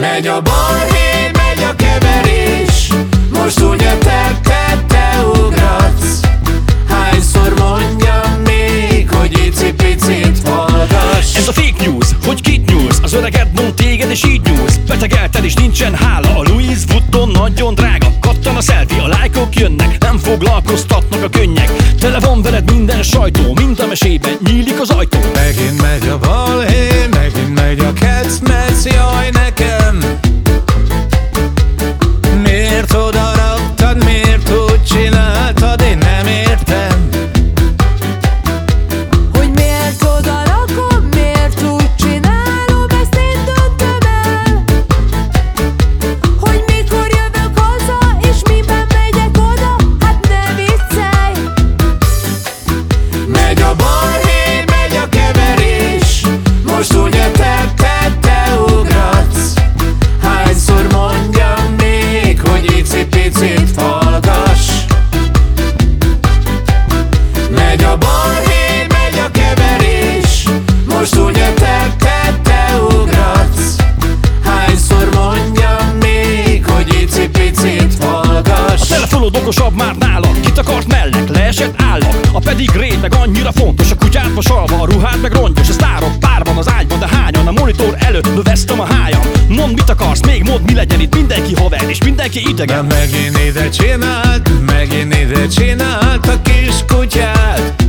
Megy a balhé, megy a keverés. Most ugye te, te, te ugratsz. Hányszor mondjam még, hogy icipicit hallgass. Ez a fake news, hogy kit nyúlsz? Az öreged mond téged és így nyúlsz. Betegelted és nincsen hála. A Louis Vuitton nagyon drága. Kattan a selfie, a lájkok jönnek. Nem foglalkoztatnak a könnyek. Tele van veled minden sajtó. Mint a mesében nyílik az ajtó. Megint megy a balhé, megint megy a kecmec, jaj okosabb már nálad Kit akart mellek, leesett állag A pedig rét meg annyira fontos A kutyát vasalva, a ruhád meg rongyos. A sztárok párban az ágyban, de hányan? A monitor előtt növesztem a hájam. Mondd mit akarsz, még mondd mi legyen itt. Mindenki haver és mindenki De idegen megint ide csinált, megint ide csinált a kis kutyát